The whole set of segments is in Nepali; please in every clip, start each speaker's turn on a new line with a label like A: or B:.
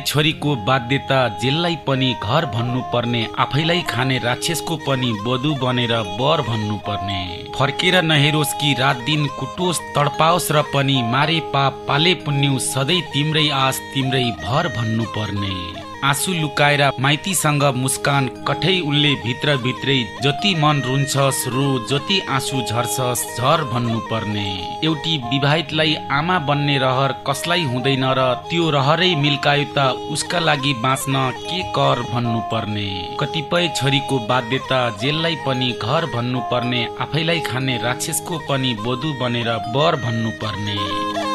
A: छोरीको बाध्यता जेललाई पनि घर भन्नु पर्ने आफैलाई खाने राक्षसको पनि बधु बनेर बर भन्नु पर्ने फर्केर नहेरोस् कि रात दिन कुटोस् तडपाओस् र पनि मारे पाप पाले पुण्यु सधैँ तिम्रै आस तिम्रै भर भन्नु पर्ने आँसु लुकाएर माइतीसँग मुस्कान कठै उनले भित्र भित्रै जति मन रुन्छस् रो जति आँसु झर्छस् झर भन्नु पर्ने एउटी विवाहितलाई आमा बन्ने रहर कसलाई हुँदैन र त्यो रहरै मिल्कायो त उसका लागि बाँच्न के कर भन्नु पर्ने कतिपय छोरीको बाध्यता जेललाई पनि घर भन्नु पर्ने आफैलाई खाने राक्षसको पनि बधु बनेर बर भन्नु पर्ने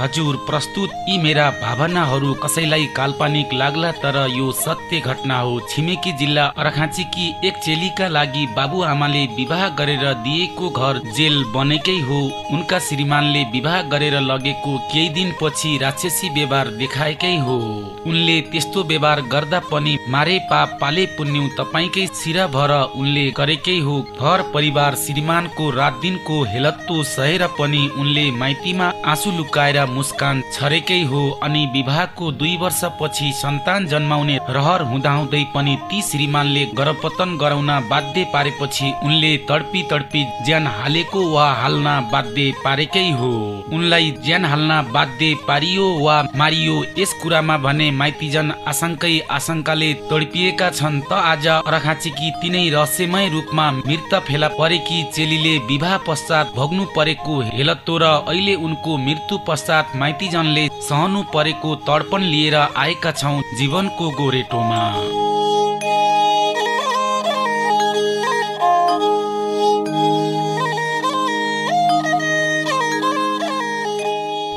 A: हजुर प्रस्तुत यी मेरा भावनाहरू कसैलाई काल्पनिक लाग्ला तर यो सत्य घटना हो। छिमेकी जिल्ला अर्खाँचीकी एक चेलीका लागि बाबुआमाले विवाह गरेर दिएको घर जेल बनेकै हो। उनका श्रीमानले विवाह गरेर लगेको केही दिन पछि राक्षसी व्यवहार देखाएकै हो। उनले त्यस्तो व्यवहार गर्दा पनि मारे पाप पाले पुण्यु तपाईँकै शिरा भर उनले गरेकै हो। घर परिवार श्रीमानको रात दिनको हेलत्तो सहेर पनि उनले माइतीमा आँसु लुकाएर मुस्कान छरेकै हो अनि विवाहको दुई वर्षपछि सन्तान जन्माउने रहर हुँदाहुँदै पनि ती श्रीमानले गर्भपतन गराउन बाध्य पारेपछि उनले तडपी तडपी ज्यान हालेको वा हाल्न बाध्य पारेकै हो। उनलाई ज्यान हाल्न बाध्य पारियो वा मारियो यस कुरामा भने माइतीजन आशंकै आशंकाले तडपिएका छन्। त आज अर्खाँचीकी तिनै रहस्यमय रूपमा मृत फेला परेकी चेलीले विवाह पश्चात भोग्नु परेको हेलत्तो र अहिले उनको मृत्यु पश्चात माइतीजनले सहनु परेको तडपन लिएर आएका छौँ जीवनको गोरेटोमा।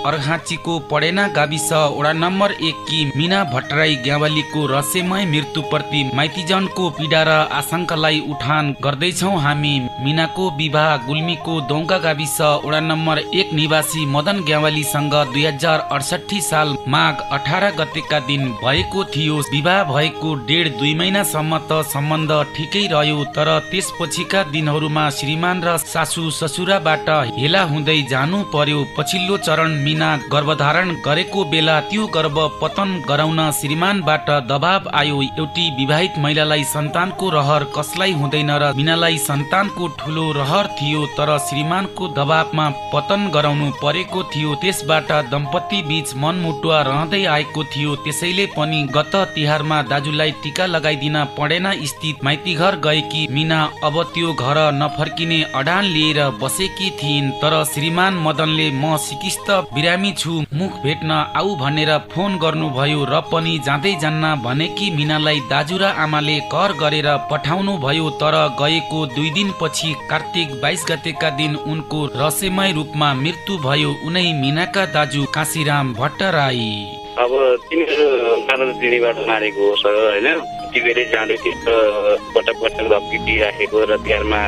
A: अर्घाँचीको पडेना गाविस। वडा नम्बर एक कि मिना भट्टराई ग्यावालीको रहस्यमय मृत्युप्रति माइतीजनको पीडा र आशंकालाई उठान गर्दैछौ हामी। मिनाको विवाह गुल्मीको दौगा गाविस। वडा नम्बर एक निवासी मदन ग्यावालीसँग दुई हजार अडसठी साल माघ अठार गतेका दिन भएको थियो। विवाह भएको डेढ दुई महिनासम्म त सम्बन्ध ठिकै रह्यो तर त्यसपछिका दिनहरूमा श्रीमान र सासु ससुराबाट हेला हुँदै जानु पर्यो। पछिल्लो चरण मिना गर्भधारण गरेको बेला त्यो गर्भ पतन गराउन श्रीमानबाट दबाव आयो। एउटी विवाहित महिलालाई सन्तानको रहर कसलाई हुँदैन र मिनालाई सन्तानको ठुलो रहर थियो तर श्रीमानको दबावमा पतन गराउनु परेको थियो। त्यसबाट दम्पति बीच मनमुटुवा रहँदै आएको थियो। त्यसैले पनि गत तिहारमा दाजुलाई टिका लगाइदिन पडेन स्थित माइतीघर गएकी मिना अब त्यो घर नफर्किने अडान लिएर बसेकी थिइन् तर श्रीमान मदनले म सिकिस्त बिरामी छु मुख भेट्न आऊ भनेर फोन गर्नुभयो र पनि जाँदै जान्न भनेकी मिनालाई दाजु र आमाले कर गरेर पठाउनु भयो तर गएको दुई दिनपछि कार्तिक बाइस गतेका दिन उनको रहस्यमय रूपमा मृत्यु भयो। उनै मिनाका दाजु काशीराम भट्टराई।
B: अब तिमीहरू मारेको होइन? टिपेरै जाँदै थियो पटक पटक धप्की दिइराखेको र तिहारमा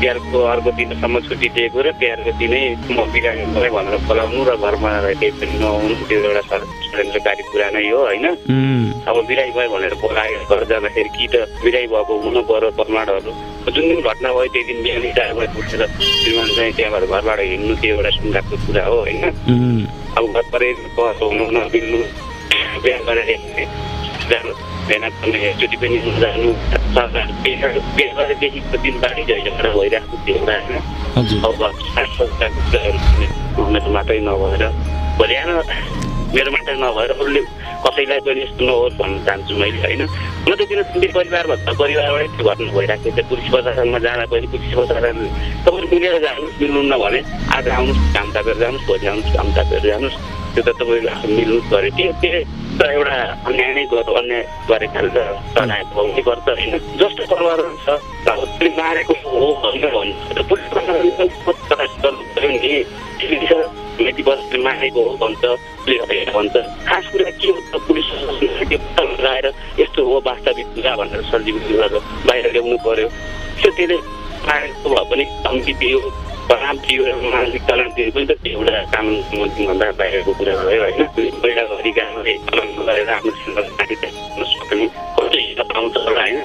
B: तिहारको अर्को दिनसम्म छुट्टी दिएको र तिहारको दिनै म बिरामी भयो भनेर बोलाउनु र घरमा केही पनि नआउनु त्यो एउटा षड्यन्त्रकारी कुरा नै हो होइन? अब बिरामी भयो भनेर बोलायो घर जाँदाखेरि कि त बिरामी भएको हुनु पर्यो प्रमाणहरू। जुन दिन घटना भयो त्यही दिन बिहानै ड्राइभर उठेर श्रीमान चाहिँ त्यहाँबाट घरबाट हिँड्नु त्यो एउटा सुन्दाको कुरा हो होइन? अब घर परे कसो हुनु नमिल्नु बिहा गरेर जानु। भेना पनि एकचोटि पनि जानु बिहा गरेदेखिको दिन बाढी झैझगडा भइरहेको थियो अब मेरो मात्रै नभएर भोलि मेरो मात्रै नभएर अरूले कसैलाई पनि यस्तो नहोस् भन्न चाहन्छु मैले होइन हुन त किन तिमी परिवारभन्दा परिवारबाटै त्यो घटना भइरहेको थियो पुलिस प्रशासनमा जाँदा पनि पुलिस प्रशासन तपाईँले मिलेर जानुहोस् मिल्नुहुन्न भने आज आउनुहोस् काम तापेर जानुहोस् भोलि आउनुहोस् काम तापेर जानुहोस् त्यो त तपाईँले मिल्नु पऱ्यो त्यो त्यो त एउटा अन्याय नै गर्नु अन्याय गरेको खाले त तनाव भोग्नै पर्छ होइन। जस्तो परिवार छ त्यसले मारेको हो भनेर भन्छ। पुलिस प्रशासन नि। माथि बस्ने मारेको हो भन्छ भन्छ। खास कुरा के हो त पुलिस आएर यस्तो हो वास्तविक कुरा भनेर सर्जिकल गरेर बाहिर ल्याउनु पर्यो त्यो त्यसले मारेको भए पनि धम्की दियो तनाव दियो मानसिक तनाव दियो पनि त त्यो एउटा कानुन भन्दा बाहिरको कुरा भयो होइन पहिला घरि गाउँले गरेर माथि सक्ने कति पाउँछ होला होइन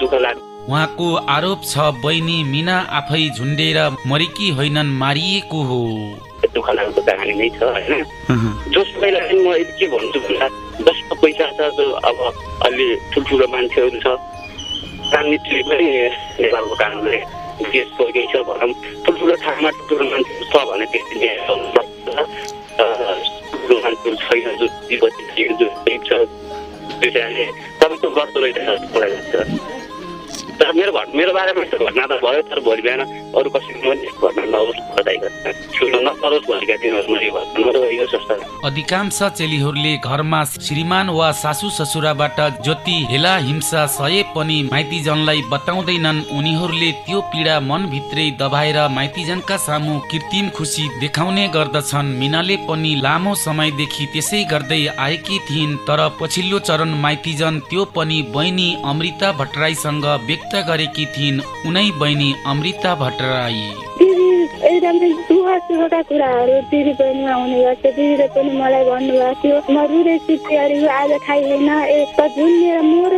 B: दुःख लाग्छ
A: उहाँको आरोप छ बहिनी मिना आफै झुन्डेर मरेकी होइनन् मारिएको हो।
B: दुःख लाग्दो कहानी नै छ होइन? जसलाई चाहिँ म यति के भन्छु भन्दा जसको पैसा छ जो अब अलि ठुल्ठुलो मान्छेहरू छ राजनीतिले पनि नेपालको कारणले देश गएकै छ भनौँ ठुल्ठुलो ठाउँमा ठुल्ठुलो मान्छेहरू छ भने त्यति न्याय ठुल्ठुलो मान्छेहरू छैन जो विपत्ति जो छ त्यो चाहिँ तपाईँको गर्दो रहेछ मलाई लाग्छ तर मेरो घर मेरो बारेमा यस्तो घटना त भयो तर भोलि बिहान अरू कसैको पनि घटना नहोस् ठुलो नपरोस् भोलिका दिनहरूमा यो घटना
A: अधिकांश चेलीहरूले घरमा श्रीमान वा सासू ससुराबाट जति हेला हिंसा सहे पनि माइतीजनलाई बताउँदैनन्। उनीहरूले त्यो पीडा मनभित्रै दबाएर माइतीजनका सामु कृत्रिम खुसी देखाउने गर्दछन्। मिनाले पनि लामो समयदेखि त्यसै गर्दै आएकी थिइन् तर पछिल्लो चरण माइतीजन त्यो पनि बहिनी अमृता भट्टराईसँग व्यक्त गरेकी थिइन्। उनै बहिनी अमृता भट्टराई
C: दिदी एकदमै दुःख सुखका कुराहरू दिदी बहिनीमा हुने गर्छ। दिदीले पनि मलाई भन्नुभएको थियो म रुँदै सुत्ती आज खाइएन एक त जुन मेरो मोर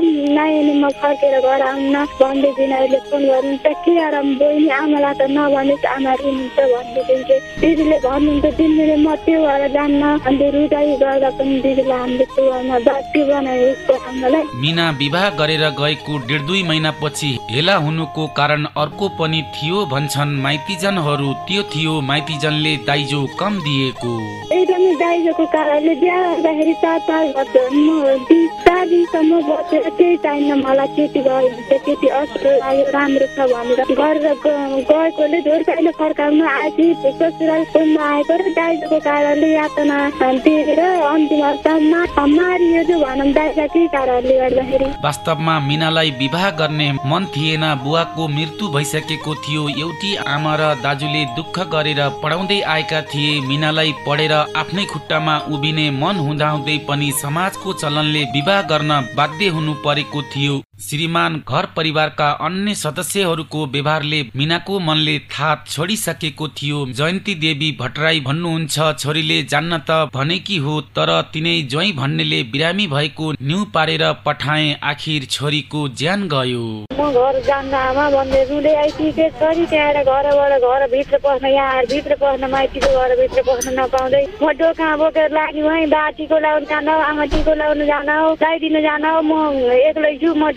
C: म फर्केर घर आउन भन्दै अहिले फोन गर्नुहुन्छ के आराम बहिनी आमालाई त नभनेस् आमा रुनुहुन्छ भनेदेखि दिदीले भन्नुहुन्छ दिदीले म त्यो भएर जान्न। अन्त रुदाइ गर्दा पनि दिदीलाई हामीले घरमा बाटी बनायो आमालाई।
A: मिना विवाह गरेर गएको डेढ दुई महिनापछि हेला हुनुको कारण अर्को पनि थियो भन्छन् माइतीजनहरू। त्यो थियो माइतीजनले दाइजो कम दिएको।
C: एकदमै दाइजोको कारणले बिहा गर्दाखेरि चार पाँच वर्ष म बिस चार दिनसम्म बसेर केही चाहिन्न मलाई केटी गयो भने चाहिँ केटी असल लाग्यो राम्रो छ भनेर गरेर ग- गएकोले धोर्काइले फर्काउन आएपछि ससुराल फोनमा आएको र दाइजोको कारणले यातना दिएर अन्तिम अवस्थामा मारियो जो भनौँ दाइजा केही कारणले गर्दाखेरि।
A: वास्तवमा मिनालाई विवाह गर्ने मन थिएन बुवाको मृत्यु भइसकेको थियो एउटी आमा र दाजुले दुःख गरेर पढाउँदै आएका थिए। मिनालाई पढेर आफ्नै खुट्टामा उभिने मन हुँदाहुँदै पनि समाजको चलनले विवाह गर्न बाध्य हुनु परेको थियो। श्रीमान घर परिवारका अन्य सदस्यहरूको व्यवहारले मिनाको मनले थाहा छोडिसकेको थियो। जयन्ती देवी भट्टराई भन्नुहुन्छ छोरीले जान्न त भनेकी हो तर तिनै ज्वाइँ भन्नेले बिरामी भएको न्यु पारेर पठाए आखिर छोरीको ज्यान गयो।
C: घर आमा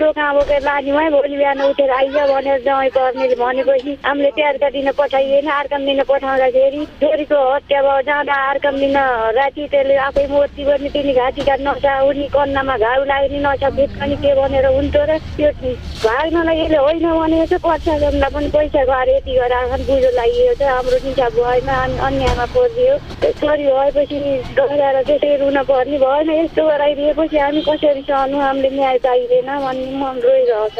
C: दोकान बोकेर लाग्यो है भोलि बिहान उठेर आइज भनेर जमाइ पर्नेले भनेपछि हामीले त्यहाँका दिन पठाइएन अर्कम दिन पठाउँदाखेरि छोरीको हत्या भयो जाँदा अर्कम दिन राति त्यसले आफै मोर्ती गर्ने तिनी घाँटीका नसा उनी कन्नामा घाउ लाग्ने नसा पनि के भनेर हुन्थ्यो र त्यो भाग्नलाई यसले होइन भनेको चाहिँ पर्छ पनि पैसा गएर यति गरेर आँखा बुझो लागिएको छ हाम्रो निशा भएन अनि परिदियो छोरी भएपछि डराएर त्यसै रुन पर्ने भएन यस्तो गराइदिएपछि हामी कसरी सहनु हामीले न्याय पाइँदैन भन्ने मन रोइरहेछ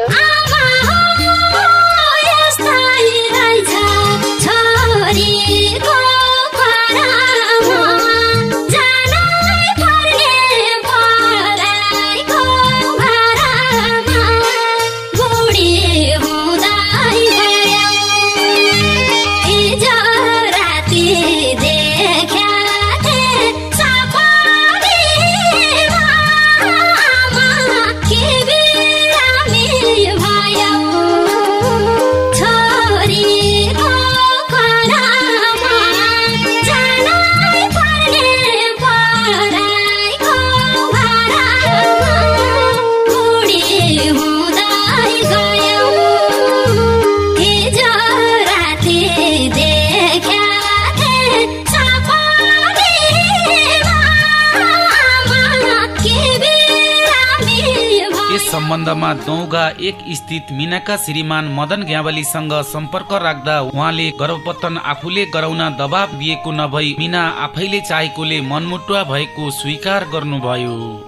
D: छोरीको
A: सम्बन्धमा दौगा एक स्थित मिनाका श्रीमान मदन ग्यावालीसँग सम्पर्क राख्दा उहाँले गर्भपतन आफूले गराउन दबाब दिएको नभई मिना आफैले चाहेकोले मनमुटुवा भएको स्वीकार गर्नुभयो।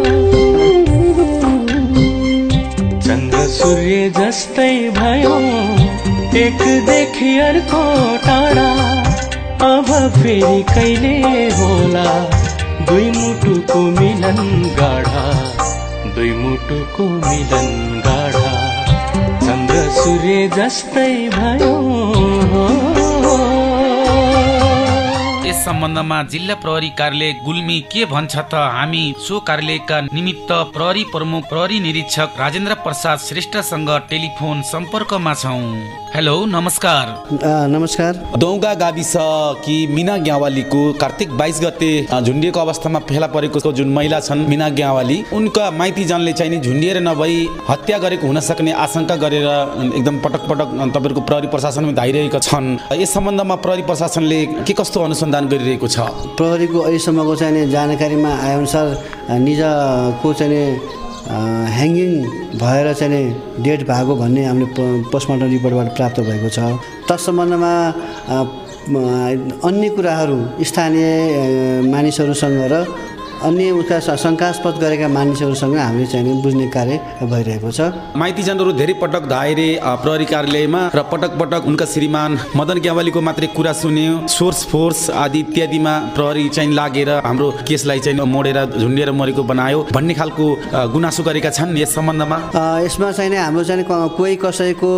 E: सूर्य जस्तै भयो। एक देखि अर्को टाढा। अब फेरि कहिले होला? दुई मुटुको मिलन गाढा। दुई मुटुको मिलन गाढा। चन्द्र सूर्य जस्तै भयो।
A: यस सम्बन्धमा जिल्ला प्रहरी कार्यालय गुल्मी के भन्छ त हामी सो कार्यालयका निमित्त प्रहरी प्रमुख प्रहरी निरीक्षक राजेन्द्र प्रसाद श्रेष्ठसँग टेलिफोन सम्पर्कमा छौँ। हेलो नमस्कार।
F: नमस्कार।
G: दौगा गाविस कि मिना ग्यावालीको कार्तिक बाइस गते झुन्डिएको अवस्थामा फेला परेको जुन महिला छन् मिना ग्यावाली उनका माइतीजनले चाहिँ नि झुन्डिएर नभई हत्या गरेको हुन सक्ने आशंका गरेर एकदम पटक पटक तपाईँहरूको प्रहरी प्रशासनमा धाइरहेका छन्। यस सम्बन्धमा प्रहरी प्रशासनले के कस्तो अनुसन्धान गरिरहेको छ।
F: प्रहरीको अहिलेसम्मको चाहिँ जानकारीमा आएअनुसार निजको चाहिँ ह्याङ्गिङ भएर चाहिँ डेड भएको भन्ने हामीले पोस्टमार्टम रिपोर्टबाट प्राप्त भएको छ। तत्सम्बन्धमा अ, म, अन्य कुराहरू स्थानीय मानिसहरूसँग र अन्य उसका स- शङ्कास्पद गरेका मानिसहरूसँग हामीले चाहिँ बुझ्ने कार्य भइरहेको छ।
G: माइतीजनहरू धेरै पटक धाएर प्रहरी कार्यालयमा र पटक पटक उनका श्रीमान मदन ग्यावालीको मात्रै कुरा सुन्यो। सोर्स फोर्स आदि इत्यादिमा प्रहरी चाहिँ लागेर हाम्रो केसलाई चाहिँ मोडेर झुन्डिएर मरेको बनायो भन्ने खालको गुनासो गरेका छन् यस सम्बन्धमा।
F: यसमा चाहिँ हाम्रो चाहिँ कोही कसैको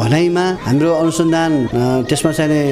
F: भनाइमा हाम्रो अनुसन्धान त्यसमा चाहिँ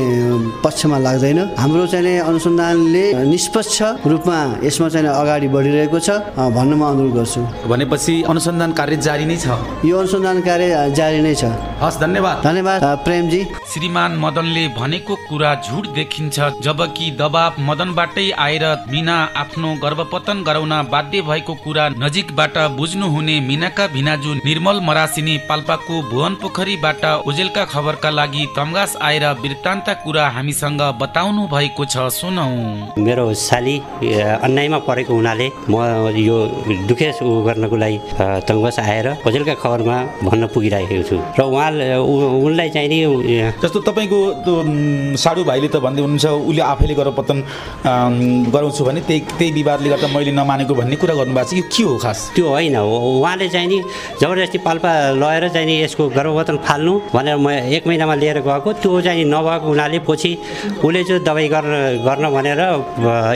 F: पक्षमा लाग्दैन। हाम्रो चाहिँ अनुसन्धानले निष्पक्ष रूपमा यसमा चाहिँ नि अगाडि बढिरहेको छ। भन्न म अनुरोध गर्छु।
G: भनेपछि अनुसन्धान कार्य जारी नै छ।
F: यो अनुसन्धान कार्य जारी नै छ।
G: हस् धन्यवाद।
F: धन्यवाद प्रेमजी।
A: श्रीमान मदनले भनेको कुरा झुट देखिन्छ जबकि दबाब मदनबाटै आएर मिना आफ्नो गर्भपतन गराउन बाध्य भएको कुरा नजिकबाट बुझ्नुहुने मिनाका भिनाजु निर्मल मरासिनी पाल्पाको भुवन पोखरीबाट ओजेलका खबरका लागि तमगास आएर वृत्तान्त कुरा हामीसँग बताउनु भएको छ। सुनौ।
H: मेरो साली अ, अन्यायमा परेको हुनाले म यो दुखेस उ गर्नको लागि तङ्गस आएर होजेलका खबरमा भन्न पुगिरहेको छु। र उहाँ उनलाई चाहिँ नि
G: जस्तो तपाईँको साडु भाइले त भन्दै हुनुहुन्छ उसले आफैले गर्भपतन अम, गराउँछु भने त्यही त्यही विवादले गर्दा मैले नमानेको भन्ने कुरा गर्नुभएको छ। यो के हो खास?
H: त्यो होइन। उहाँले चाहिँ नि जबरजस्ती पाल्पा लगेर चाहिँ नि यसको गर्भवतन फाल्नु भनेर म एक महिनामा लिएर गएको। त्यो चाहिँ नि नभएको हुनाले पछि उसले चाहिँ दबाई गर्न गर्न भनेर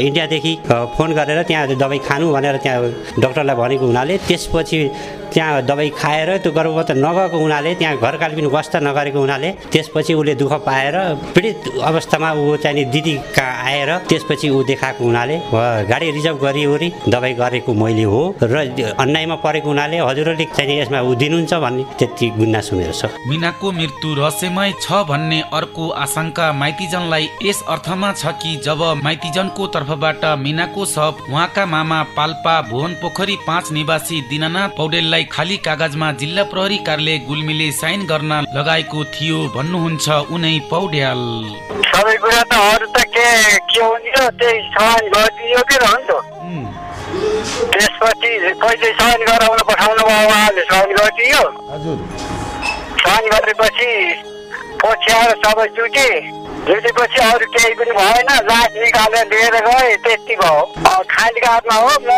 H: इन्डियादेखि फोन गरेर त्यहाँ दबाई खानु भनेर त्यहाँ डक्टरलाई भनेको हुनाले त्यसपछि त्यहाँ दबाई खाएर त्यो गर्भवत नगएको हुनाले त्यहाँ घर कालबिन वास्ता नगरेको हुनाले त्यसपछि उसले दुःख पाएर पीडित अवस्थामा ऊ चाहिँ दिदी कहाँ आएर त्यसपछि ऊ देखाएको हुनाले गाडी रिजर्भ गरिवरी दबाई गरेको मैले हो र अन्यायमा परेको हुनाले हजुरहरूले चाहिँ यसमा ऊ दिनुहुन्छ भन्ने त्यति गुनासो मेरो छ।
A: मिनाको मृत्यु रहस्यमय छ भन्ने अर्को आशंका माइतीजनलाई यस अर्थमा छ कि जब माइतीजनको तर्फबाट मिनाको शव उहाँका मामा पाल्पा भुवन पोखरी पाँच निवासी दिनानाथ पौडेललाई खाली कागजमा जिल्ला प्रहरी कार्यालय गुल्मीले साइन गर्न लगाएको थियो भन्नुहुन्छ उनै पौड्याल।
I: सबै कुरा त अरू त के के हुन्थ्यो त्यही सहन गरिदियो कि रहन्थ्यो त्यसपछि कहिले सहन गराउन पठाउनु भयो उहाँले? सहन गरिदियो।
G: हजुर।
I: सहन गरेपछि पछ्याएर सबै जुटे जुटेपछि अरू केही पनि भएन लास निकालेर लिएर गए त्यति भयो। खाली कागजमा हो म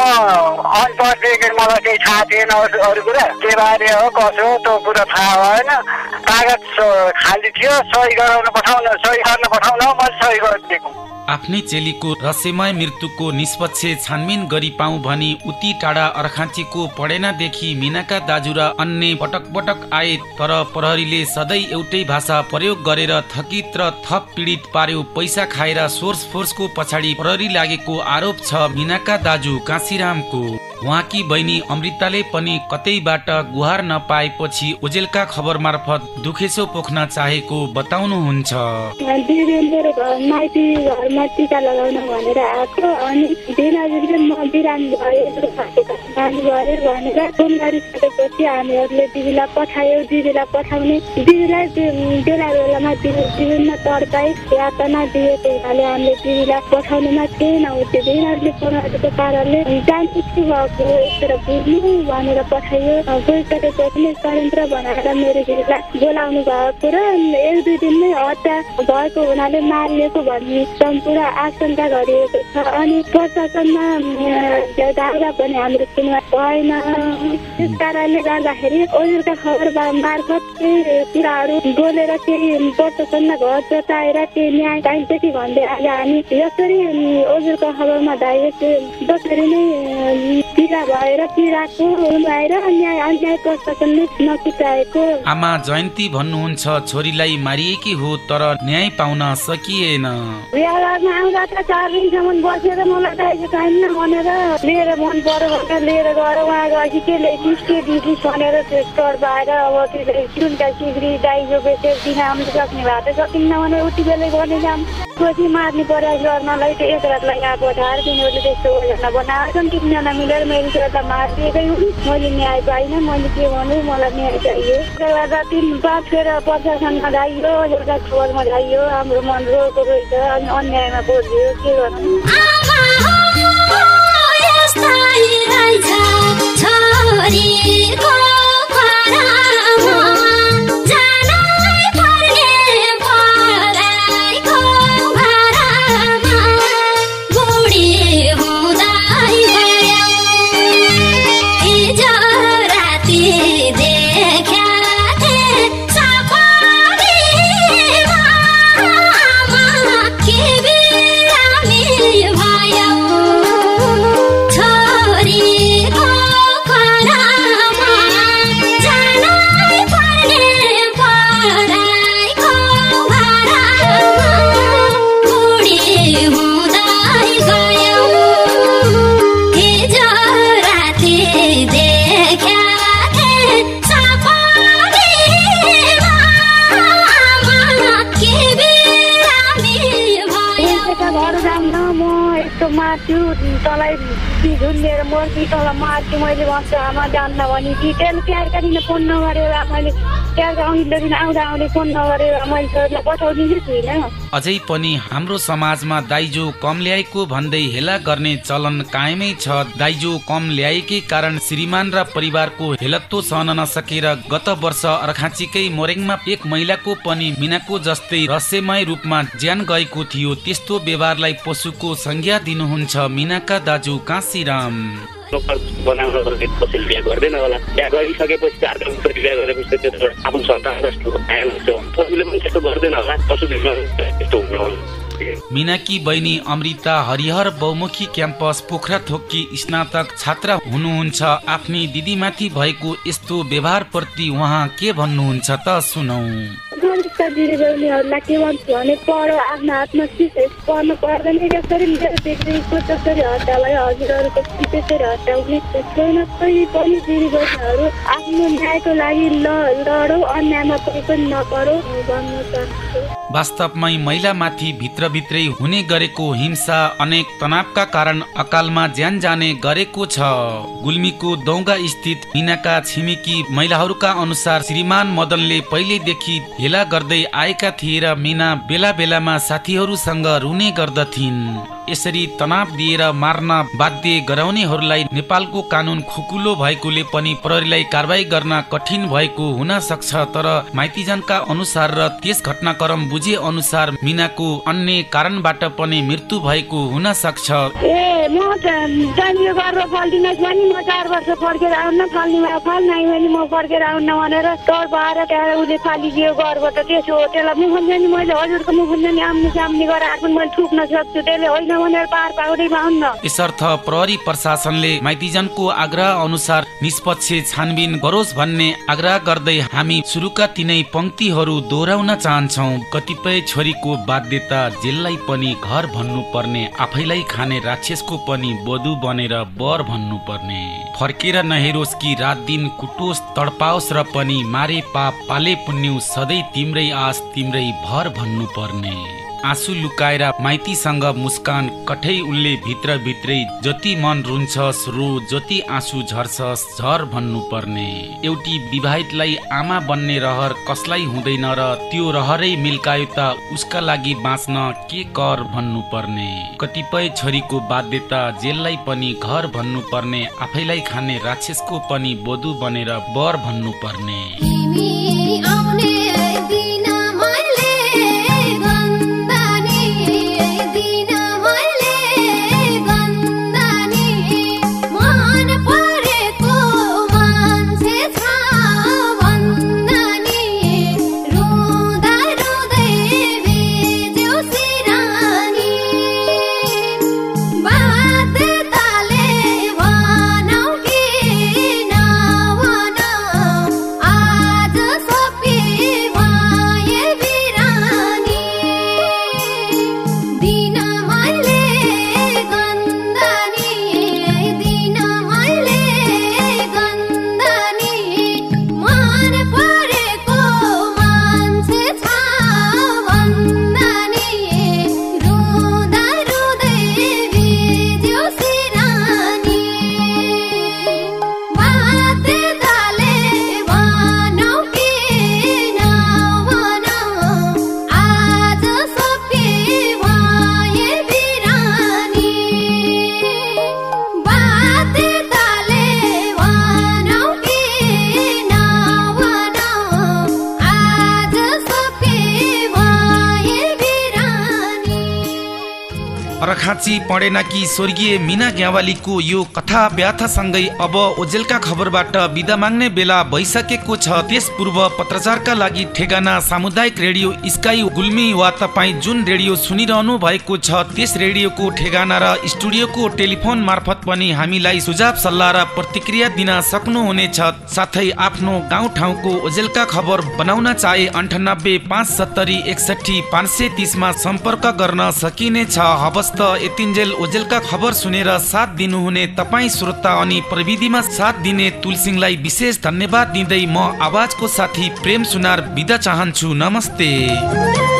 I: अनपढ देखेर मलाई केही थाहा थिएन अरू कुरा। के बारे हो कसो हो त्यो कुरा थाहा भएन। कागज खाली थियो सही गराउन पठाउन सही गर्न पठाउन मैले सही गरिदिएको।
A: आफ्नै चेलीको रहस्यमय मृत्युको निष्पक्ष छानबिन गरी पाऊ भनी उति टाढा अर्खाँचीको पडेनादेखि मिनाका दाजु र अन्य पटक पटक आए तर प्रहरीले सधैँ एउटै भाषा प्रयोग गरेर थकित र थप पीडित पार्यो। पैसा खाएर सोर्स फोर्सको पछाडि प्रहरी लागेको आरोप छ मिनाका दाजु काशीरामको। उहाँकी बहिनी अमृताले पनि कतैबाट गुहार नपाएपछि ओजेलका खबर मार्फत दुखेसो पोख्न चाहेको बताउनुहुन्छ।
C: मेरो माइती घरमा लगाउन भनेर आएको अनि दिदीलाई पठाउने। दिदीलाई बेला बेलामा दिदीलाई पठाउनुमा केही नहुन्थ्यो। गरेको कारणले जान इच्छु भएको यतिर बुझ्नु भनेर पठाइयो गइसके चाहिँ षड्यन्त्र बनाएर मेरो दिदीलाई बोलाउनु भएको र एक दुई दिनमै हत्या भएको हुनाले मारिएको भन्ने सम्पूर्ण आशंका गरिएको छ अनि प्रशासनमा दावा पनि हाम्रो सुनवाई भएन त्यस कारणले गर्दाखेरि ओजुरका खबर मार्फत केही कुराहरू बोलेर केही प्रशासनमा घर जताएर केही न्याय पाइन्छ कि भन्दै आज हामी यसरी ओजुरका खबरमा धाइएको जसरी नै पीडा भएर पीडाको आएर अन्याय अन्याय प्रशासनले नचिताएको
A: आमा जयन्ती भन्नुहुन्छ छोरीलाई मारिएकी हो तर न्याय पाउन सकिएन।
C: आउँदा त चार दिनसम्म बसेर मलाई भनेर लिएर मन भनेर लिएर गएर उहाँ गएपछि त्यसले डिस्के डिसिस भनेर त्यो तडपाएर अब त्यसले सुनका सिग्री दाइजो बेचेर दिन आउनु सक्ने भए त सकिन्न भनेर उति बेलै गर्ने काम पछि मार्ने प्रयास गर्नलाई त्यो एक रातलाई यहाँ पठाएर तिनीहरूले त्यस्तो योजना बनाएको छन् तिनजना मिलेर मेरो छोरा मारिदिएकै हुन् मैले न्याय पाइनँ मैले के भन्नु मलाई न्याय चाहियो। त्यसले गर्दा तिन पाँच फेर प्रशासनमा जाइयो एउटा खबरमा जाइयो हाम्रो मन रोएको रहेछ अनि अन्यायमा पर्दियो के गर्नु? जान्न भने कि त्यसले प्यारका दिन फोन नगरेर मैले दिन आउँदा आउँदै फोन नगरेर मैले छोरीलाई पठाउँदिनँ छुइनँ
A: अझै पनि हाम्रो समाजमा दाइजो कम ल्याएको भन्दै हेला गर्ने चलन कायमै छ। दाइजो कम ल्याएकै कारण श्रीमान र परिवारको हेलत्तो सहन नसकेर गत वर्ष अर्खाँचीकै मोरेङमा एक महिलाको पनि मिनाको जस्तै रहस्यमय रूपमा ज्यान गएको थियो। त्यस्तो व्यवहारलाई पशुको संज्ञा दिनुहुन्छ मिनाका दाजु काशीराम। मिनाकी बहिनी अमृता हरिहर बहुमुखी क्याम्पस पोखरा थोक्की स्नातक छात्रा हुनुहुन्छ। आफ्नी दिदीमाथि भएको यस्तो व्यवहारप्रति उहाँ के भन्नुहुन्छ त सुनौ।
C: गरिबका दिदीबहिनीहरूलाई के भन्छु भने पढ आफ्नो हातमा चिज पढ्नु पर्दैन जसरी मेरो दिदीको जसरी हत्या भयो हजुरहरूको त्यसरी हुने छैन। कहिले पनि दिदीबहिनीहरू आफ्नो न्यायको लागि ल लडौ अन्यायमा कोही पनि नपरौ। भन्न चाहन्छु।
A: वास्तवमै महिलामाथि भित्रभित्रै हुने गरेको हिंसा अनेक तनावका कारण अकालमा ज्यान जाने गरेको छ। गुल्मीको दौगा स्थित मिनाका छिमेकी महिलाहरूका अनुसार श्रीमान मदनले पहिलेदेखि हेला गर्दै आएका थिए र मिना बेला बेलामा साथीहरूसँग रुने गर्दथिन्। यसरी तनाव दिएर मार्न बाध्य गराउनेहरूलाई नेपालको कानुन खुकुलो भएकोले पनि प्रहरीलाई कारवाही गर्न कठिन भएको हुन सक्छ तर माइतीजनका अनुसार र त्यस घटनाक्रम बुझे अनुसार मिनाको अन्य कारणबाट पनि मृत्यु भएको हुन सक्छ।
C: म जानियो गरेर फल्दिनस् भने म चार वर्ष फर्केर आउन फाल्ने फल नै भने म फर्केर आउन भनेर तड पाएर त्यहाँ उसले फालिदियो त त्यसो हो त्यसलाई मुखुन्जनी मैले हजुरको मुखुन्जनी आम्ने साम्ने गराएर पनि मैले ठुक्न सक्छु त्यसले होइन भनेर पार पाउँदैमा आउन्न
A: यसर्थ प्रहरी प्रशासनले माइतीजनको आग्रह अनुसार निष्पक्ष छानबिन गरोस् भन्ने आग्रह गर्दै हामी सुरुका तिनै पंक्तिहरू दोहोऱ्याउन चाहन्छौ। कतिपय छोरीको बाध्यता जेललाई पनि घर भन्नु पर्ने आफैलाई खाने राक्षसको पनि बधु बनेर बर भन्नु पर्ने फर्केर नहेरोस् कि रात दिन कुटोस् तडपाओस् र पनि मारे पाप पाले पुण्यु सधैँ तिम्रै आस तिम्रै भर भन्नु पर्ने
J: आँसु लुकाएर माइतीसँग मुस्कान कठै उनले भित्र भित्रै जति मन रुन्छस् रो जति आँसु झर्छस् झर भन्नु पर्ने एउटी विवाहितलाई आमा बन्ने रहर कसलाई हुँदैन र त्यो रहरै मिल्कायो त उसका लागि बाँच्न के कर भन्नु पर्ने कतिपय छोरीको बाध्यता जेललाई पनि घर भन्नु पर्ने आफैलाई खाने राक्षसको पनि बधु बनेर बर भन्नु पढेन कि स्वर्गीय मिना ग्यावालीको यो कथा व्याथासँगै अब ओजेलका खबरबाट बिदा माग्ने बेला भइसकेको छ। त्यस पूर्व पत्रचारका लागि ठेगाना सामुदायिक रेडियो स्काई गुल्मी वा तपाईँ जुन रेडियो सुनिरहनु भएको छ त्यस रेडियोको ठेगाना र स्टुडियोको टेलिफोन मार्फत पनि हामीलाई सुझाव सल्लाह र प्रतिक्रिया दिन सक्नुहुनेछ। साथै आफ्नो गाउँठाउँको ओजेलका खबर बनाउन चाहे अन्ठानब्बे पाँच सत्तरी एकसठी पाँच सय तिसमा सम्पर्क गर्न सकिनेछ। हवस् त यतिन्जेल ओजेलका खबर सुनेर साथ दिनुहुने तपाईँ श्रोता अनि प्रविधिमा साथ दिने तुलसिंहलाई विशेष धन्यवाद दिँदै म आवाजको साथी प्रेम सुनार बिदा चाहन्छु। नमस्ते।